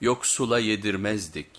yoksula yedirmezdik.